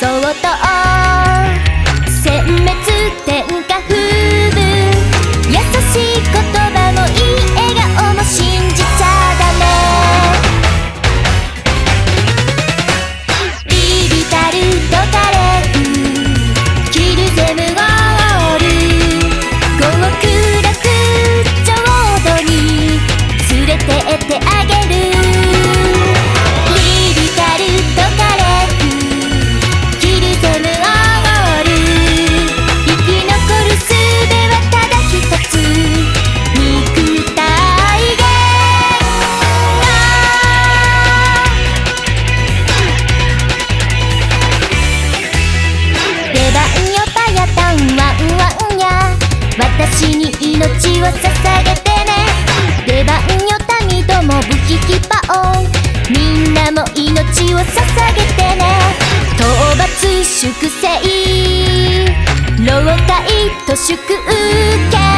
そっと。殲滅展開キキパオンみんなも命を捧げてね。討伐粛清。老体と祝権